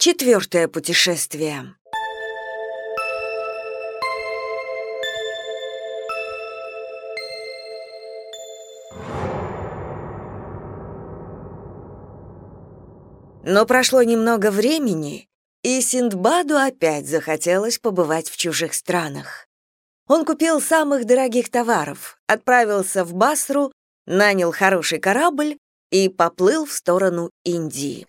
Четвертое путешествие. Но прошло немного времени, и Синдбаду опять захотелось побывать в чужих странах. Он купил самых дорогих товаров, отправился в Басру, нанял хороший корабль и поплыл в сторону Индии.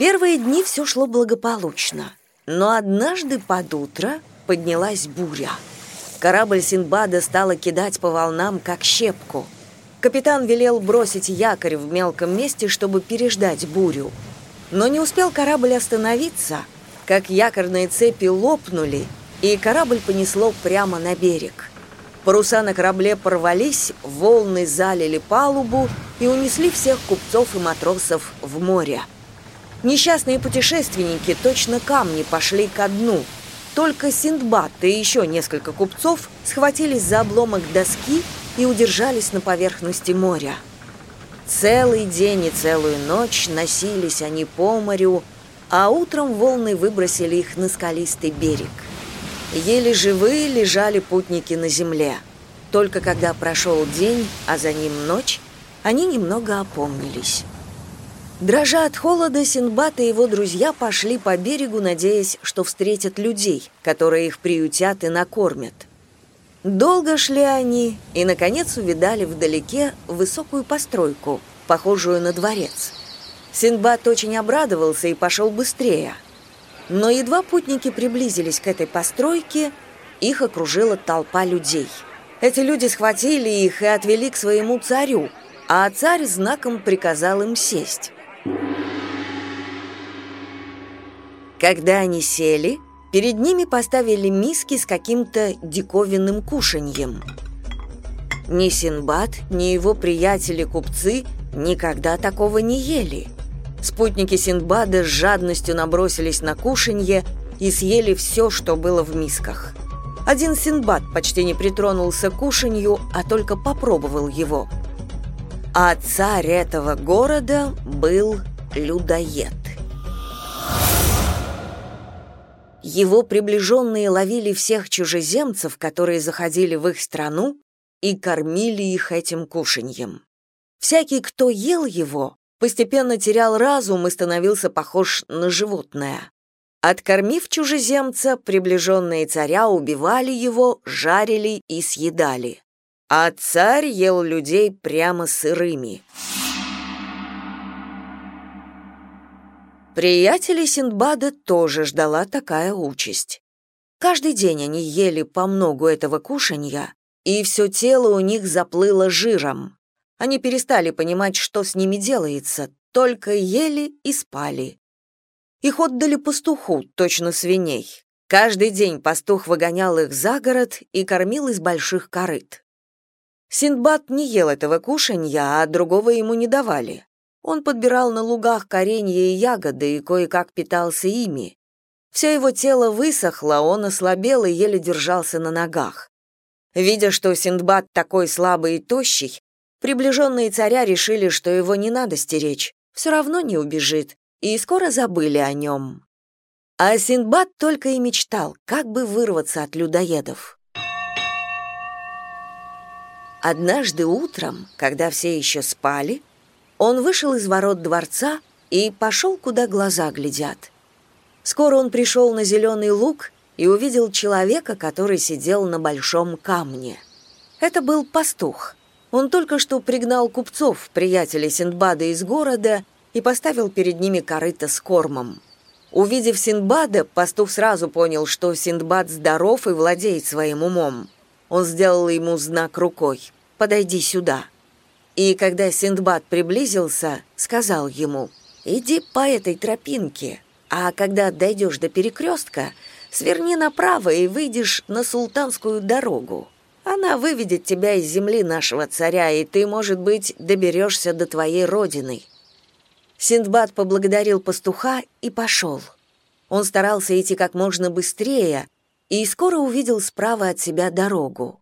Первые дни все шло благополучно, но однажды под утро поднялась буря. Корабль Синдбада стала кидать по волнам, как щепку. Капитан велел бросить якорь в мелком месте, чтобы переждать бурю. Но не успел корабль остановиться, как якорные цепи лопнули, и корабль понесло прямо на берег. Паруса на корабле порвались, волны залили палубу и унесли всех купцов и матросов в море. Несчастные путешественники точно камни пошли ко дну. Только Синдбад и еще несколько купцов схватились за обломок доски и удержались на поверхности моря. Целый день и целую ночь носились они по морю, а утром волны выбросили их на скалистый берег. Еле живые лежали путники на земле. Только когда прошел день, а за ним ночь, они немного опомнились. Дрожа от холода, Синбад и его друзья пошли по берегу, надеясь, что встретят людей, которые их приютят и накормят. Долго шли они и, наконец, увидали вдалеке высокую постройку, похожую на дворец. Синбад очень обрадовался и пошел быстрее. Но едва путники приблизились к этой постройке, их окружила толпа людей. Эти люди схватили их и отвели к своему царю, а царь знаком приказал им сесть. Когда они сели, перед ними поставили миски с каким-то диковинным кушаньем. Ни Синбад, ни его приятели-купцы никогда такого не ели. Спутники Синдбада с жадностью набросились на кушанье и съели все, что было в мисках. Один Синдбад почти не притронулся к кушанью, а только попробовал его. А царь этого города был людоед. Его приближенные ловили всех чужеземцев, которые заходили в их страну, и кормили их этим кушаньем. Всякий, кто ел его, постепенно терял разум и становился похож на животное. Откормив чужеземца, приближенные царя убивали его, жарили и съедали. А царь ел людей прямо сырыми. Приятелей Синдбада тоже ждала такая участь. Каждый день они ели по многу этого кушанья, и все тело у них заплыло жиром. Они перестали понимать, что с ними делается, только ели и спали. Их отдали пастуху, точно свиней. Каждый день пастух выгонял их за город и кормил из больших корыт. Синдбад не ел этого кушанья, а другого ему не давали. Он подбирал на лугах коренья и ягоды и кое-как питался ими. Все его тело высохло, он ослабел и еле держался на ногах. Видя, что Синдбад такой слабый и тощий, приближенные царя решили, что его не надо стеречь, все равно не убежит, и скоро забыли о нем. А Синдбад только и мечтал, как бы вырваться от людоедов. Однажды утром, когда все еще спали, он вышел из ворот дворца и пошел, куда глаза глядят. Скоро он пришел на зеленый луг и увидел человека, который сидел на большом камне. Это был пастух. Он только что пригнал купцов, приятелей Синдбада из города, и поставил перед ними корыто с кормом. Увидев Синдбада, пастух сразу понял, что Синдбад здоров и владеет своим умом. Он сделал ему знак рукой «Подойди сюда». И когда Синдбад приблизился, сказал ему, «Иди по этой тропинке, а когда дойдешь до перекрестка, сверни направо и выйдешь на султанскую дорогу. Она выведет тебя из земли нашего царя, и ты, может быть, доберешься до твоей родины». Синдбад поблагодарил пастуха и пошел. Он старался идти как можно быстрее и скоро увидел справа от себя дорогу.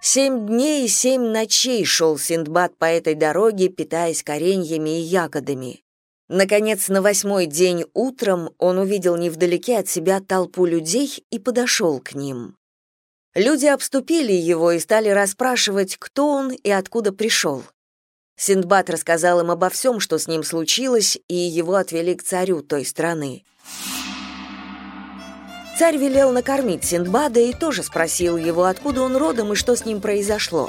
Семь дней и семь ночей шел Синдбад по этой дороге, питаясь кореньями и ягодами. Наконец, на восьмой день утром он увидел невдалеке от себя толпу людей и подошел к ним. Люди обступили его и стали расспрашивать, кто он и откуда пришел. Синдбад рассказал им обо всем, что с ним случилось, и его отвели к царю той страны. Царь велел накормить Синдбада и тоже спросил его, откуда он родом и что с ним произошло.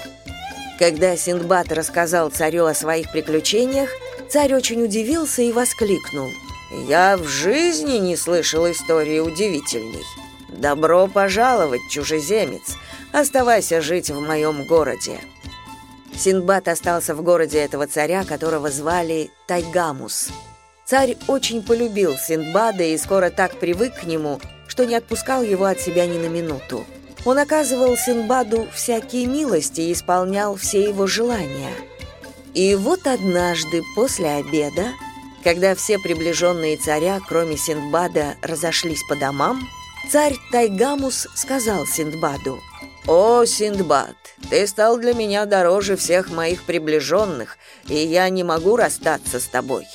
Когда Синдбад рассказал царю о своих приключениях, царь очень удивился и воскликнул. «Я в жизни не слышал истории удивительней. Добро пожаловать, чужеземец. Оставайся жить в моем городе». Синдбад остался в городе этого царя, которого звали Тайгамус. Царь очень полюбил Синдбада и скоро так привык к нему, что не отпускал его от себя ни на минуту. Он оказывал Синдбаду всякие милости и исполнял все его желания. И вот однажды после обеда, когда все приближенные царя, кроме Синдбада, разошлись по домам, царь Тайгамус сказал Синдбаду, «О, Синдбад, ты стал для меня дороже всех моих приближенных, и я не могу расстаться с тобой.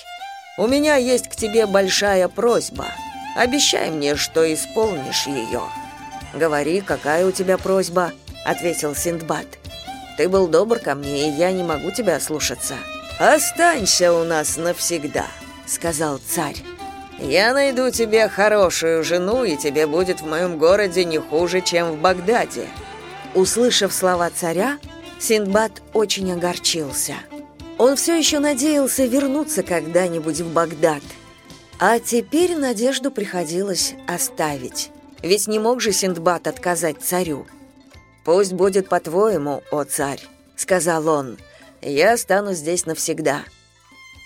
У меня есть к тебе большая просьба. Обещай мне, что исполнишь ее». «Говори, какая у тебя просьба?» — ответил Синдбад. «Ты был добр ко мне, и я не могу тебя слушаться». «Останься у нас навсегда», — сказал царь. «Я найду тебе хорошую жену, и тебе будет в моем городе не хуже, чем в Багдаде». Услышав слова царя, Синдбад очень огорчился. Он все еще надеялся вернуться когда-нибудь в Багдад. А теперь надежду приходилось оставить. Ведь не мог же Синдбад отказать царю. «Пусть будет по-твоему, о царь», — сказал он. «Я останусь здесь навсегда».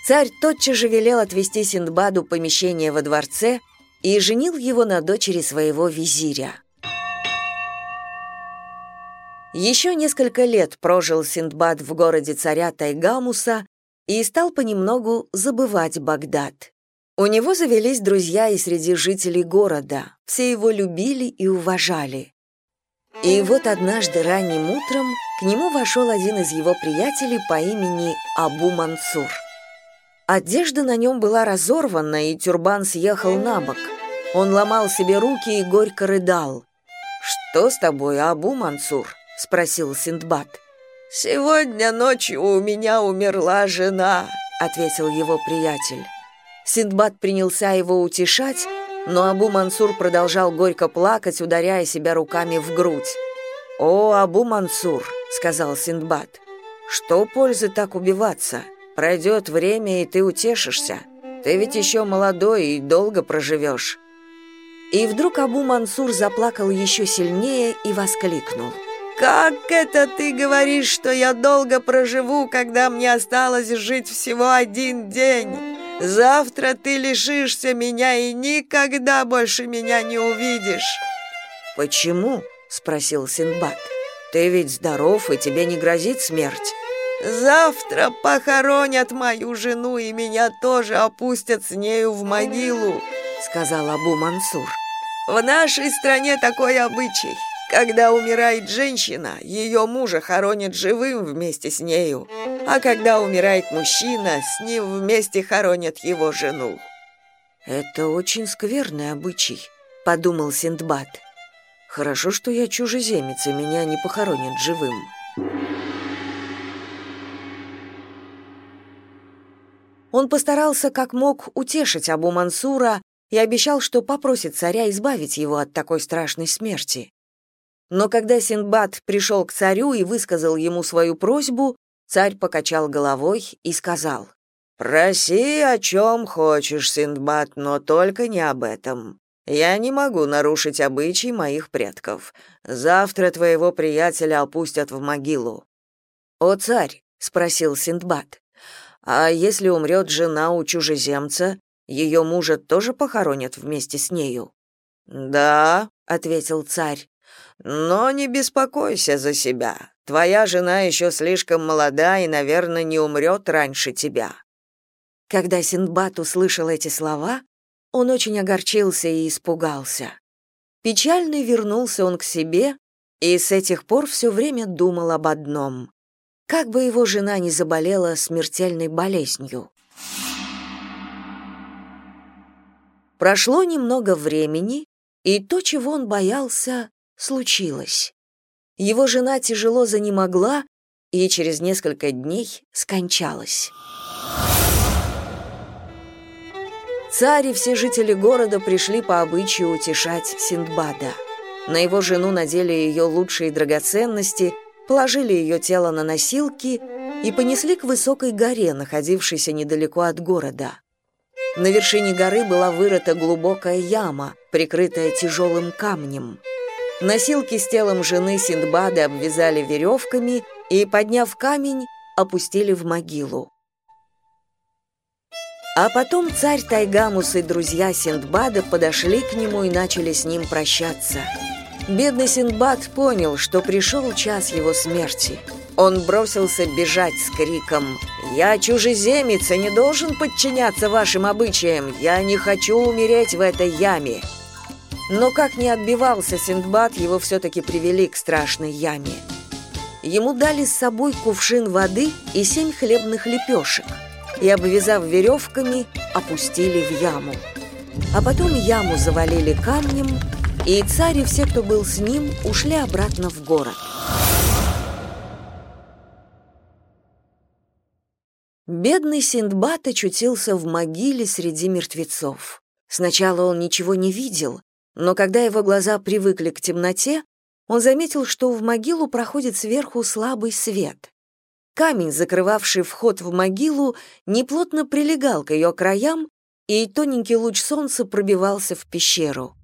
Царь тотчас же велел отвести Синдбаду помещение во дворце и женил его на дочери своего визиря. Еще несколько лет прожил Синдбад в городе царя Тайгамуса и стал понемногу забывать Багдад. У него завелись друзья и среди жителей города, все его любили и уважали. И вот однажды ранним утром к нему вошел один из его приятелей по имени Абу Мансур. Одежда на нем была разорвана, и тюрбан съехал на бок. Он ломал себе руки и горько рыдал. «Что с тобой, Абу Мансур?» — спросил Синдбад. «Сегодня ночью у меня умерла жена», — ответил его приятель. Синдбад принялся его утешать, но Абу Мансур продолжал горько плакать, ударяя себя руками в грудь. «О, Абу Мансур», — сказал Синдбад, — «что пользы так убиваться? Пройдет время, и ты утешишься. Ты ведь еще молодой и долго проживешь». И вдруг Абу Мансур заплакал еще сильнее и воскликнул. «Как это ты говоришь, что я долго проживу, когда мне осталось жить всего один день?» Завтра ты лишишься меня и никогда больше меня не увидишь». «Почему?» — спросил Синбад. «Ты ведь здоров, и тебе не грозит смерть». «Завтра похоронят мою жену, и меня тоже опустят с нею в могилу», — сказал Абу Мансур. «В нашей стране такой обычай. Когда умирает женщина, ее мужа хоронят живым вместе с нею, а когда умирает мужчина, с ним вместе хоронят его жену. «Это очень скверный обычай», — подумал Синдбад. «Хорошо, что я чужеземец, и меня не похоронят живым». Он постарался как мог утешить Абу Мансура и обещал, что попросит царя избавить его от такой страшной смерти. Но когда Синдбад пришел к царю и высказал ему свою просьбу, царь покачал головой и сказал, «Проси, о чем хочешь, Синдбад, но только не об этом. Я не могу нарушить обычаи моих предков. Завтра твоего приятеля опустят в могилу». «О, царь», — спросил Синдбад, «а если умрет жена у чужеземца, ее мужа тоже похоронят вместе с нею?» «Да», — ответил царь, но не беспокойся за себя. Твоя жена еще слишком молода и, наверное, не умрет раньше тебя». Когда Синдбад услышал эти слова, он очень огорчился и испугался. Печальный вернулся он к себе И с этих пор все время думал об одном. Как бы его жена не заболела смертельной болезнью. Прошло немного времени, и то, чего он боялся, случилось. Его жена тяжело занемогла и через несколько дней скончалась. Царь и все жители города пришли по обычаю утешать Синдбада. На его жену надели ее лучшие драгоценности, положили ее тело на носилки и понесли к высокой горе, находившейся недалеко от города. На вершине горы была вырыта глубокая яма, прикрытая тяжелым камнем. Носилки с телом жены Синдбада обвязали веревками и, подняв камень, опустили в могилу. А потом царь Тайгамус и друзья Синдбада подошли к нему и начали с ним прощаться. Бедный Синдбад понял, что пришел час его смерти. Он бросился бежать с криком «Я чужеземец и не должен подчиняться вашим обычаям! Я не хочу умереть в этой яме!» Но как не отбивался Синдбад, его все-таки привели к страшной яме. Ему дали с собой кувшин воды и семь хлебных лепешек – и, обвязав веревками, опустили в яму. А потом яму завалили камнем, и царь и все, кто был с ним, ушли обратно в город. Бедный Синдбад очутился в могиле среди мертвецов. Сначала он ничего не видел, но когда его глаза привыкли к темноте, он заметил, что в могилу проходит сверху слабый свет. Камень, закрывавший вход в могилу, неплотно прилегал к ее краям, и тоненький луч солнца пробивался в пещеру.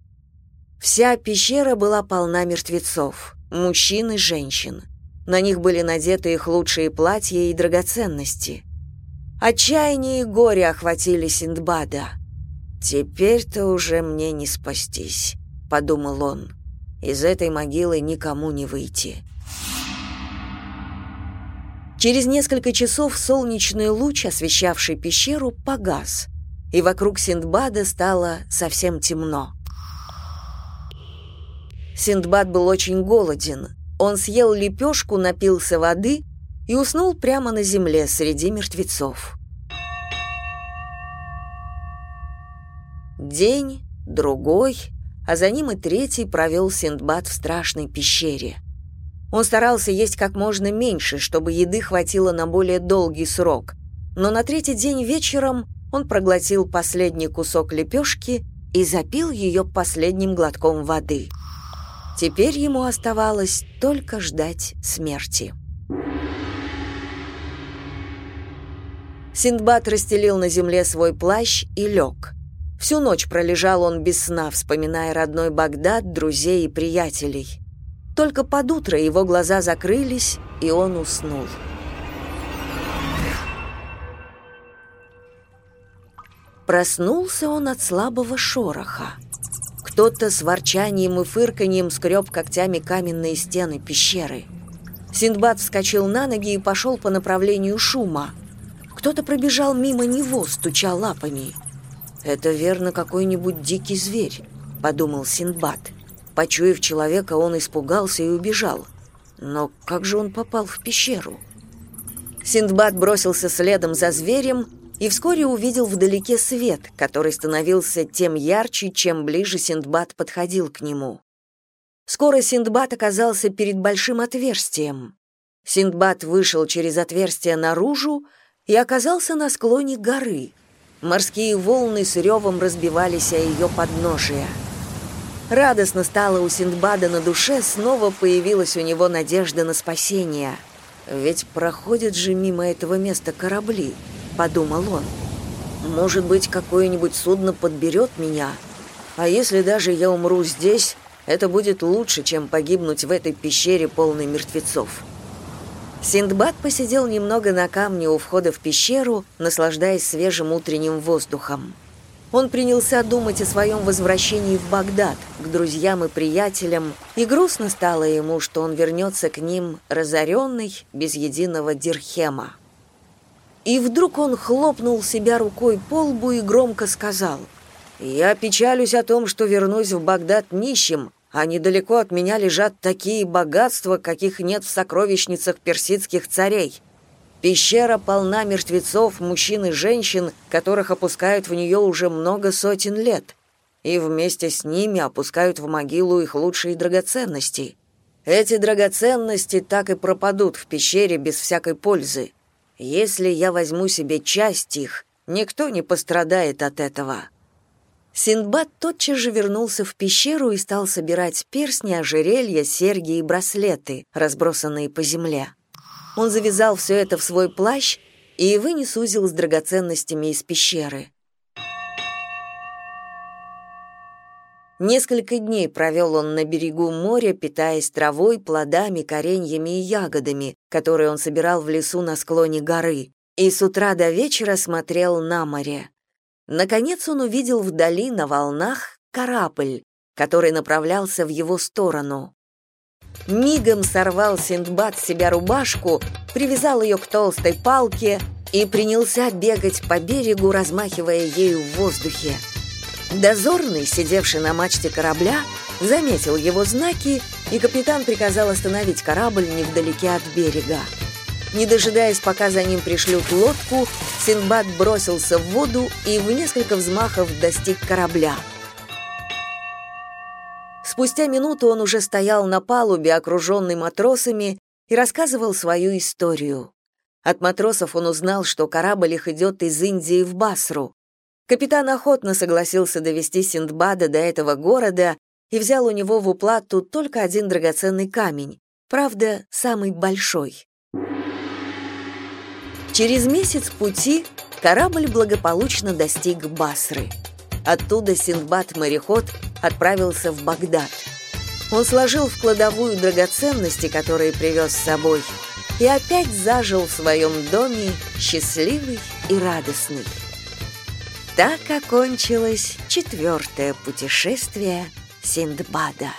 Вся пещера была полна мертвецов, мужчин и женщин. На них были надеты их лучшие платья и драгоценности. Отчаяние и горе охватили Синдбада. «Теперь-то уже мне не спастись», — подумал он. «Из этой могилы никому не выйти». Через несколько часов солнечный луч, освещавший пещеру, погас, и вокруг Синдбада стало совсем темно. Синдбад был очень голоден. Он съел лепешку, напился воды и уснул прямо на земле среди мертвецов. День, другой, а за ним и третий провел Синдбад в страшной пещере. Он старался есть как можно меньше, чтобы еды хватило на более долгий срок. Но на третий день вечером он проглотил последний кусок лепешки и запил ее последним глотком воды. Теперь ему оставалось только ждать смерти. Синдбад расстелил на земле свой плащ и лег. Всю ночь пролежал он без сна, вспоминая родной Багдад, друзей и приятелей. Только под утро его глаза закрылись, и он уснул. Проснулся он от слабого шороха. Кто-то с ворчанием и фырканьем скреб когтями каменные стены пещеры. Синдбад вскочил на ноги и пошел по направлению шума. Кто-то пробежал мимо него, стуча лапами. «Это верно какой-нибудь дикий зверь», — подумал Синдбад. Почуяв человека, он испугался и убежал. Но как же он попал в пещеру? Синдбад бросился следом за зверем и вскоре увидел вдалеке свет, который становился тем ярче, чем ближе Синдбад подходил к нему. Скоро Синдбад оказался перед большим отверстием. Синдбад вышел через отверстие наружу и оказался на склоне горы. Морские волны с ревом разбивались о ее подножие. Радостно стало у Синдбада на душе, снова появилась у него надежда на спасение. «Ведь проходят же мимо этого места корабли», — подумал он. «Может быть, какое-нибудь судно подберет меня? А если даже я умру здесь, это будет лучше, чем погибнуть в этой пещере полной мертвецов». Синдбад посидел немного на камне у входа в пещеру, наслаждаясь свежим утренним воздухом он принялся думать о своем возвращении в Багдад, к друзьям и приятелям, и грустно стало ему, что он вернется к ним разоренный, без единого дирхема. И вдруг он хлопнул себя рукой по лбу и громко сказал, «Я печалюсь о том, что вернусь в Багдад нищим, а недалеко от меня лежат такие богатства, каких нет в сокровищницах персидских царей. Пещера полна мертвецов, мужчин и женщин, которых опускают в нее уже много сотен лет, и вместе с ними опускают в могилу их лучшие драгоценности. Эти драгоценности так и пропадут в пещере без всякой пользы. Если я возьму себе часть их, никто не пострадает от этого. Синдбад тотчас же вернулся в пещеру и стал собирать перстни, ожерелья, серьги и браслеты, разбросанные по земле. Он завязал все это в свой плащ и вынес узел с драгоценностями из пещеры. Несколько дней провел он на берегу моря, питаясь травой, плодами, кореньями и ягодами, которые он собирал в лесу на склоне горы, и с утра до вечера смотрел на море. Наконец он увидел вдали на волнах корабль, который направлялся в его сторону. Мигом сорвал Синдбад с себя рубашку, привязал ее к толстой палке и принялся бегать по берегу, размахивая ею в воздухе. Дозорный, сидевший на мачте корабля, заметил его знаки, и капитан приказал остановить корабль невдалеке от берега. Не дожидаясь, пока за ним пришлют лодку, Синбад бросился в воду и в несколько взмахов достиг корабля. Спустя минуту он уже стоял на палубе, окруженный матросами, и рассказывал свою историю. От матросов он узнал, что корабль их идет из Индии в Басру. Капитан охотно согласился довести Синдбада до этого города и взял у него в уплату только один драгоценный камень, правда, самый большой. Через месяц пути корабль благополучно достиг Басры. Оттуда Синдбад-мореход отправился в Багдад. Он сложил в кладовую драгоценности, которые привез с собой, и опять зажил в своем доме счастливый и радостный. Так окончилось четвертое путешествие Синдбада.